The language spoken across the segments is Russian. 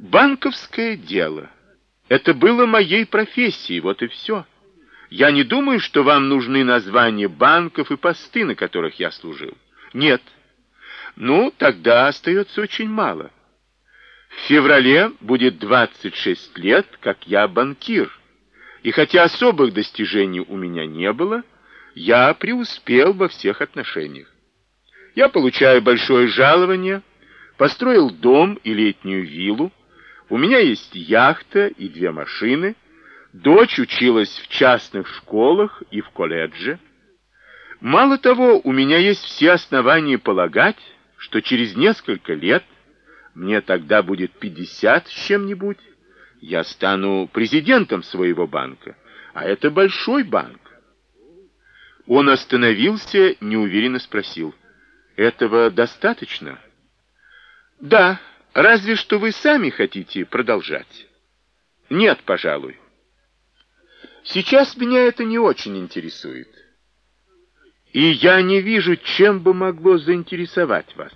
Банковское дело. Это было моей профессией, вот и все. Я не думаю, что вам нужны названия банков и посты, на которых я служил. Нет. Ну, тогда остается очень мало. В феврале будет 26 лет, как я банкир. И хотя особых достижений у меня не было, я преуспел во всех отношениях. Я получаю большое жалование, построил дом и летнюю виллу, у меня есть яхта и две машины, дочь училась в частных школах и в колледже. Мало того, у меня есть все основания полагать, что через несколько лет, мне тогда будет 50 с чем-нибудь, я стану президентом своего банка, а это большой банк. Он остановился, неуверенно спросил, этого достаточно? Да, разве что вы сами хотите продолжать. Нет, пожалуй. Сейчас меня это не очень интересует. И я не вижу, чем бы могло заинтересовать вас.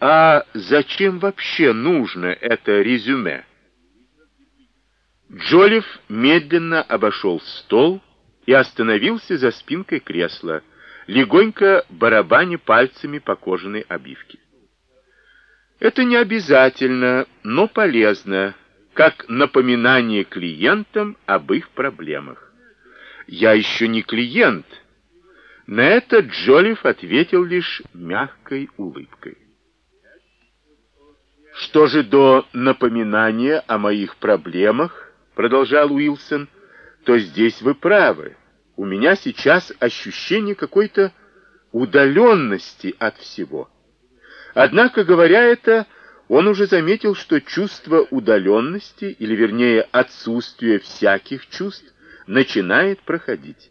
А зачем вообще нужно это резюме? Джолиф медленно обошел стол и остановился за спинкой кресла, легонько барабаня пальцами по кожаной обивке. Это не обязательно, но полезно, как напоминание клиентам об их проблемах. Я еще не клиент. На это Джолиф ответил лишь мягкой улыбкой. Что же до напоминания о моих проблемах, продолжал Уилсон, то здесь вы правы. У меня сейчас ощущение какой-то удаленности от всего. Однако, говоря это, он уже заметил, что чувство удаленности, или вернее отсутствие всяких чувств, начинает проходить.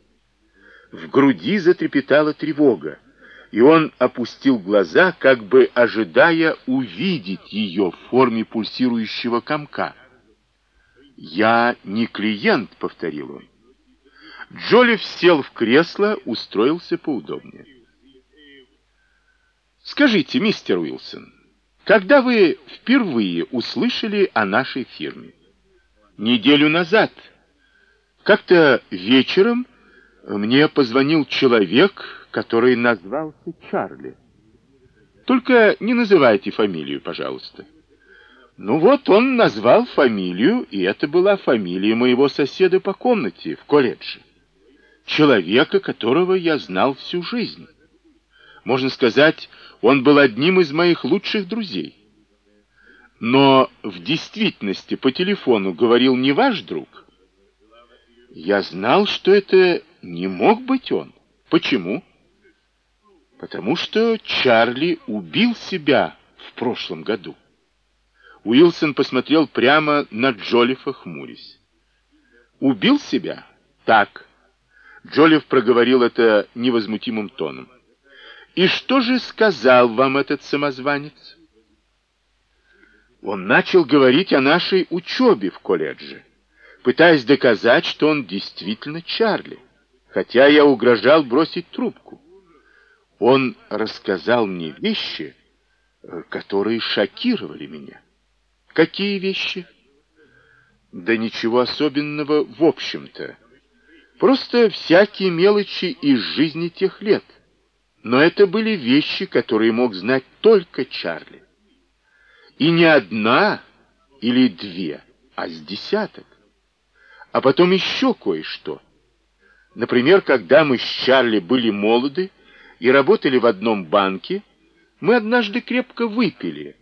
В груди затрепетала тревога, и он опустил глаза, как бы ожидая увидеть ее в форме пульсирующего комка. «Я не клиент», — повторил он. Джолиф сел в кресло, устроился поудобнее. «Скажите, мистер Уилсон, когда вы впервые услышали о нашей фирме?» «Неделю назад. Как-то вечером мне позвонил человек, который назвался Чарли. Только не называйте фамилию, пожалуйста». Ну вот он назвал фамилию, и это была фамилия моего соседа по комнате в колледже. Человека, которого я знал всю жизнь. Можно сказать, он был одним из моих лучших друзей. Но в действительности по телефону говорил не ваш друг. Я знал, что это не мог быть он. Почему? Потому что Чарли убил себя в прошлом году. Уилсон посмотрел прямо на Джолифа, хмурясь. «Убил себя?» «Так». Джолиф проговорил это невозмутимым тоном. «И что же сказал вам этот самозванец?» Он начал говорить о нашей учебе в колледже, пытаясь доказать, что он действительно Чарли, хотя я угрожал бросить трубку. Он рассказал мне вещи, э, которые шокировали меня. Какие вещи? Да ничего особенного в общем-то. Просто всякие мелочи из жизни тех лет. Но это были вещи, которые мог знать только Чарли. И не одна или две, а с десяток. А потом еще кое-что. Например, когда мы с Чарли были молоды и работали в одном банке, мы однажды крепко выпили,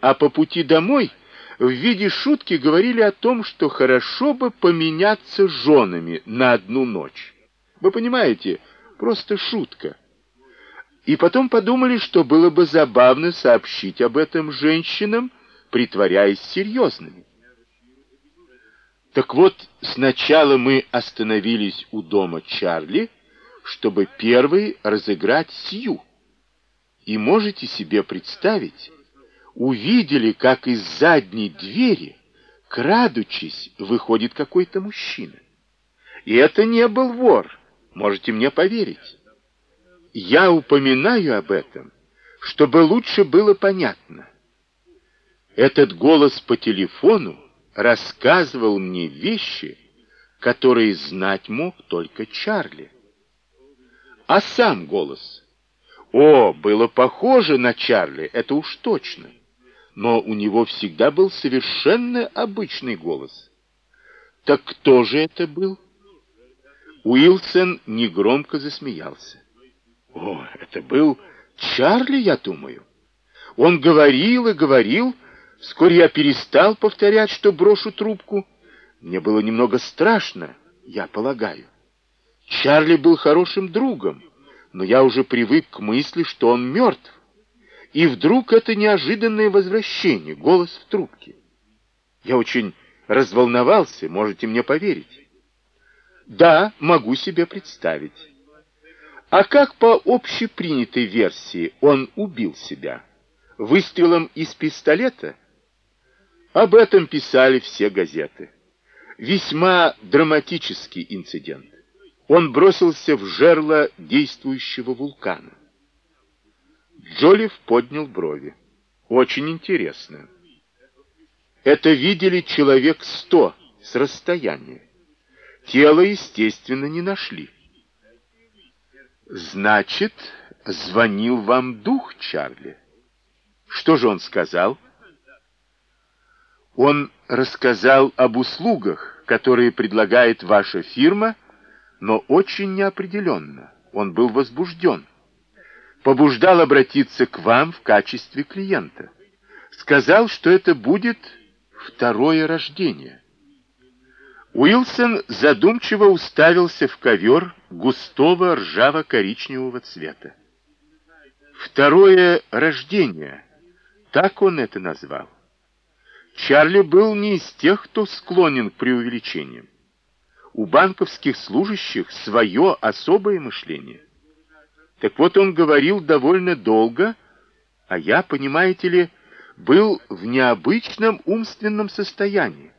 а по пути домой в виде шутки говорили о том, что хорошо бы поменяться женами на одну ночь. Вы понимаете, просто шутка. И потом подумали, что было бы забавно сообщить об этом женщинам, притворяясь серьезными. Так вот, сначала мы остановились у дома Чарли, чтобы первый разыграть Сью. И можете себе представить, увидели, как из задней двери, крадучись, выходит какой-то мужчина. И это не был вор, можете мне поверить. Я упоминаю об этом, чтобы лучше было понятно. Этот голос по телефону рассказывал мне вещи, которые знать мог только Чарли. А сам голос. О, было похоже на Чарли, это уж точно. Но у него всегда был совершенно обычный голос. Так кто же это был? Уилсон негромко засмеялся. О, это был Чарли, я думаю. Он говорил и говорил, вскоре я перестал повторять, что брошу трубку. Мне было немного страшно, я полагаю. Чарли был хорошим другом, но я уже привык к мысли, что он мертв. И вдруг это неожиданное возвращение, голос в трубке. Я очень разволновался, можете мне поверить. Да, могу себе представить. А как по общепринятой версии он убил себя? Выстрелом из пистолета? Об этом писали все газеты. Весьма драматический инцидент. Он бросился в жерло действующего вулкана. Джолиф поднял брови. Очень интересно. Это видели человек сто с расстояния. Тело, естественно, не нашли. Значит, звонил вам дух, Чарли. Что же он сказал? Он рассказал об услугах, которые предлагает ваша фирма, но очень неопределенно. Он был возбужден. Побуждал обратиться к вам в качестве клиента. Сказал, что это будет второе рождение. Уилсон задумчиво уставился в ковер густого ржаво-коричневого цвета. Второе рождение, так он это назвал. Чарли был не из тех, кто склонен к преувеличениям. У банковских служащих свое особое мышление. Так вот он говорил довольно долго, а я, понимаете ли, был в необычном умственном состоянии,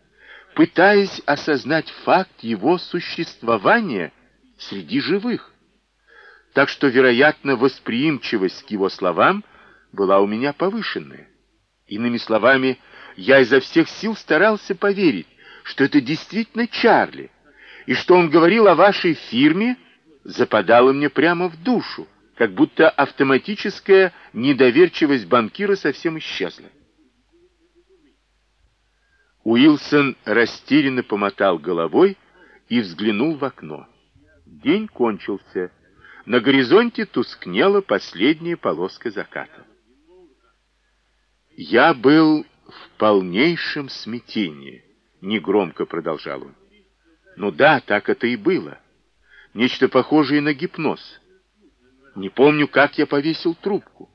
пытаясь осознать факт его существования среди живых. Так что, вероятно, восприимчивость к его словам была у меня повышенная. Иными словами, я изо всех сил старался поверить, что это действительно Чарли, и что он говорил о вашей фирме, западало мне прямо в душу, как будто автоматическая недоверчивость банкира совсем исчезла. Уилсон растерянно помотал головой и взглянул в окно. День кончился. На горизонте тускнела последняя полоска заката. «Я был в полнейшем смятении», — негромко продолжал он. «Ну да, так это и было. Нечто похожее на гипноз. Не помню, как я повесил трубку.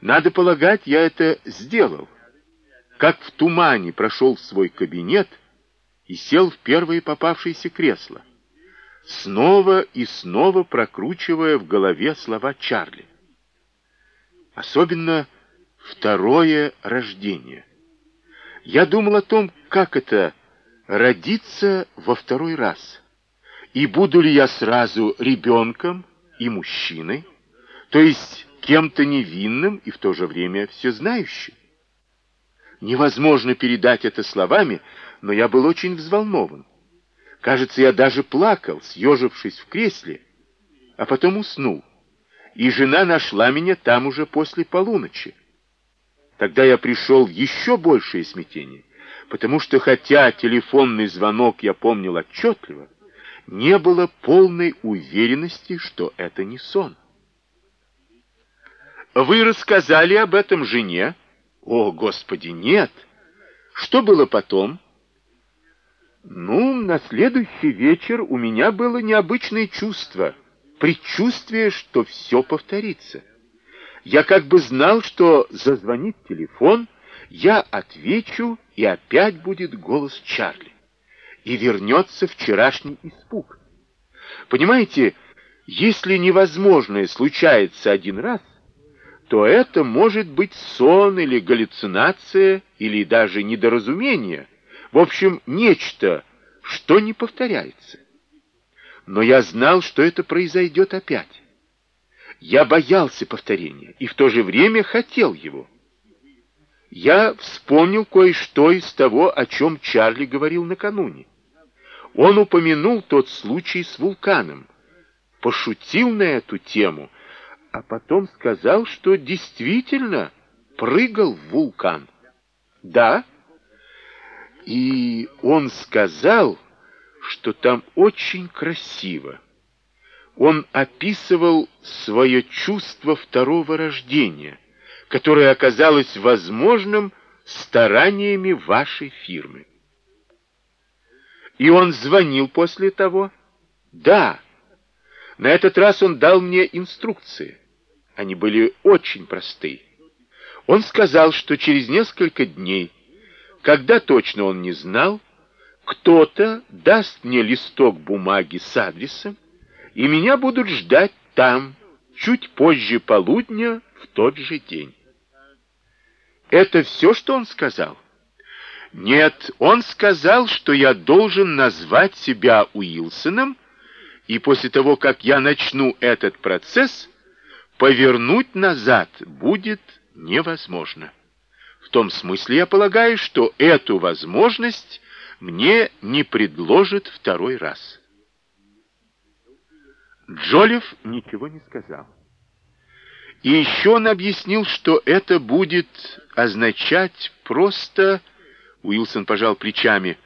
Надо полагать, я это сделал. Как в тумане прошел в свой кабинет и сел в первое попавшееся кресло снова и снова прокручивая в голове слова Чарли. Особенно второе рождение. Я думал о том, как это родиться во второй раз. И буду ли я сразу ребенком и мужчиной, то есть кем-то невинным и в то же время всезнающим. Невозможно передать это словами, но я был очень взволнован. Кажется, я даже плакал, съежившись в кресле, а потом уснул. И жена нашла меня там уже после полуночи. Тогда я пришел в еще большее смятение, потому что, хотя телефонный звонок я помнил отчетливо, не было полной уверенности, что это не сон. Вы рассказали об этом жене? О, Господи, нет! Что было потом? Ну, на следующий вечер у меня было необычное чувство, предчувствие, что все повторится. Я как бы знал, что зазвонит телефон, я отвечу, и опять будет голос Чарли. И вернется вчерашний испуг. Понимаете, если невозможное случается один раз, то это может быть сон или галлюцинация, или даже недоразумение, в общем, нечто, что не повторяется. Но я знал, что это произойдет опять. Я боялся повторения и в то же время хотел его. я вспомнил кое-что из того, о чем Чарли говорил накануне. Он упомянул тот случай с вулканом, пошутил на эту тему, а потом сказал, что действительно прыгал в вулкан. Да, и он сказал, что там очень красиво. Он описывал свое чувство второго рождения, которое оказалось возможным стараниями вашей фирмы. И он звонил после того? Да. На этот раз он дал мне инструкции. Они были очень простые. Он сказал, что через несколько дней, когда точно он не знал, кто-то даст мне листок бумаги с адресом, и меня будут ждать там, чуть позже полудня, в тот же день. Это все, что он сказал? Нет, он сказал, что я должен назвать себя Уилсоном, и после того, как я начну этот процесс, повернуть назад будет невозможно. Том смысле я полагаю, что эту возможность мне не предложит второй раз. Джолиф ничего не сказал. И еще он объяснил, что это будет означать просто, Уилсон пожал плечами,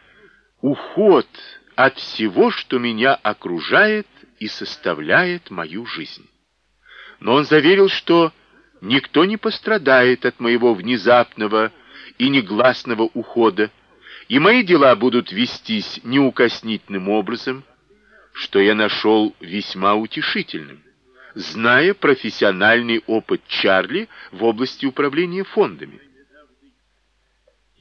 уход от всего, что меня окружает и составляет мою жизнь. Но он заверил, что никто не пострадает от моего внезапного и негласного ухода, и мои дела будут вестись неукоснительным образом, что я нашел весьма утешительным зная профессиональный опыт Чарли в области управления фондами.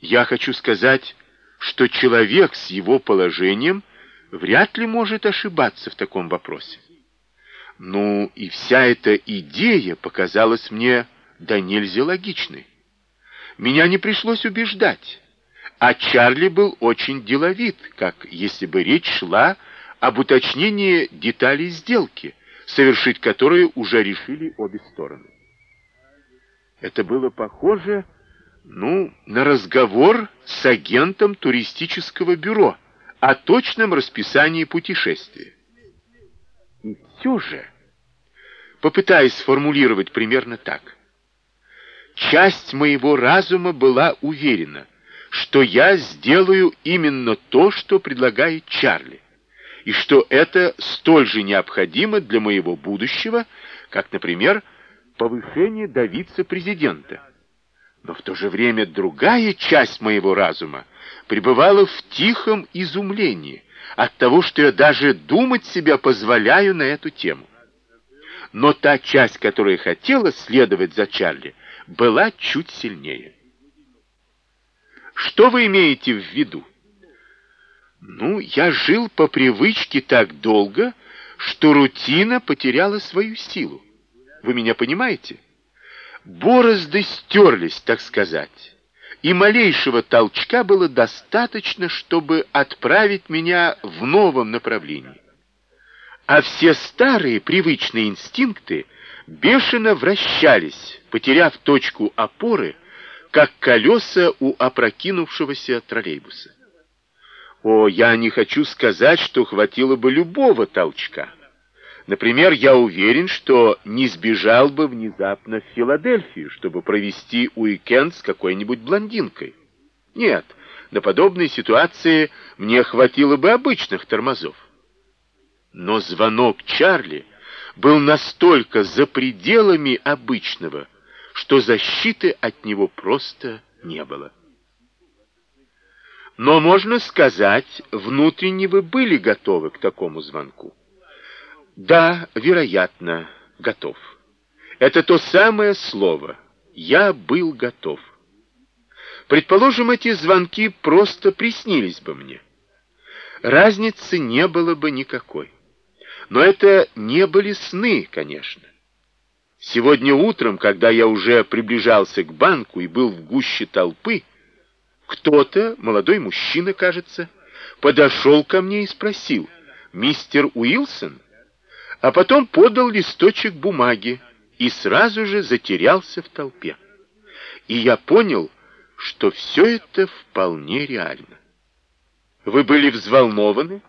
Я хочу сказать, что человек с его положением вряд ли может ошибаться в таком вопросе. Ну, и вся эта идея показалась мне да нельзя логичной. Меня не пришлось убеждать, а Чарли был очень деловит, как если бы речь шла об уточнении деталей сделки, совершить которые уже решили обе стороны. Это было похоже, ну, на разговор с агентом туристического бюро о точном расписании путешествия. Все же, попытаясь сформулировать примерно так, часть моего разума была уверена, что я сделаю именно то, что предлагает Чарли и что это столь же необходимо для моего будущего, как, например, повышение до вице-президента. Но в то же время другая часть моего разума пребывала в тихом изумлении от того, что я даже думать себя позволяю на эту тему. Но та часть, которая хотела следовать за Чарли, была чуть сильнее. Что вы имеете в виду? Ну, я жил по привычке так долго, что рутина потеряла свою силу. Вы меня понимаете? Борозды стерлись, так сказать, и малейшего толчка было достаточно, чтобы отправить меня в новом направлении. А все старые привычные инстинкты бешено вращались, потеряв точку опоры, как колеса у опрокинувшегося троллейбуса. О, я не хочу сказать, что хватило бы любого толчка. Например, я уверен, что не сбежал бы внезапно в Филадельфию, чтобы провести уикенд с какой-нибудь блондинкой. Нет, на подобные ситуации мне хватило бы обычных тормозов. Но звонок Чарли был настолько за пределами обычного, что защиты от него просто не было. Но, можно сказать, внутренне вы были готовы к такому звонку. Да, вероятно, готов. Это то самое слово. Я был готов. Предположим, эти звонки просто приснились бы мне. Разницы не было бы никакой. Но это не были сны, конечно. Сегодня утром, когда я уже приближался к банку и был в гуще толпы, кто-то, молодой мужчина, кажется, подошел ко мне и спросил, «Мистер Уилсон?» А потом подал листочек бумаги и сразу же затерялся в толпе. И я понял, что все это вполне реально. Вы были взволнованы,